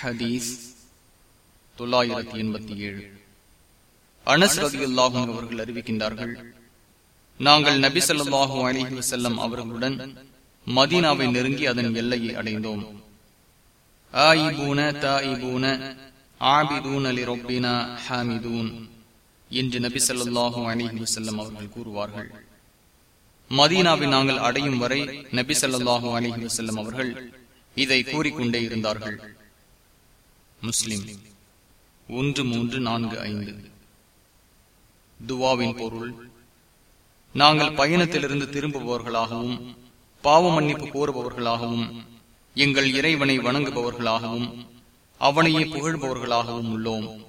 ஹதீஸ் தொள்ளாயிரத்தி எண்பத்தி ஏழு. அனஸ் ரதியுல்லாஹும் அவர்கள் அறிவிக்கின்றார்கள் நாங்கள் நபி ஸல்லல்லாஹு அலைஹி வஸல்லம் அவர்களுடன் மதீனாவை நெருங்கி அதன் எல்லையை அடைந்தோம். ஆயிபூன தாயிபூன ஆபிதூன லிரப்பினா ஹாமிதூன் என்று நபி ஸல்லல்லாஹு அலைஹி வஸல்லம் அவர்கள் கூறுவார்கள். மதீனாவை நாங்கள் அடையும் வரை நபி ஸல்லல்லாஹு அலைஹி வஸல்லம் அவர்கள் இதை கூறிக்கொண்டே இருந்தார்கள். முஸ்லிம். ஒன்று மூன்று நான்கு ஐந்து. துவாவின் பொருள் நாங்கள் பயணத்திலிருந்து திரும்புபவர்களாகவும் பாவ மன்னிப்பு கோருபவர்களாகவும் எங்கள் இறைவனை வணங்குபவர்களாகவும் அவனையே புகழ்பவர்களாகவும் உள்ளோம்.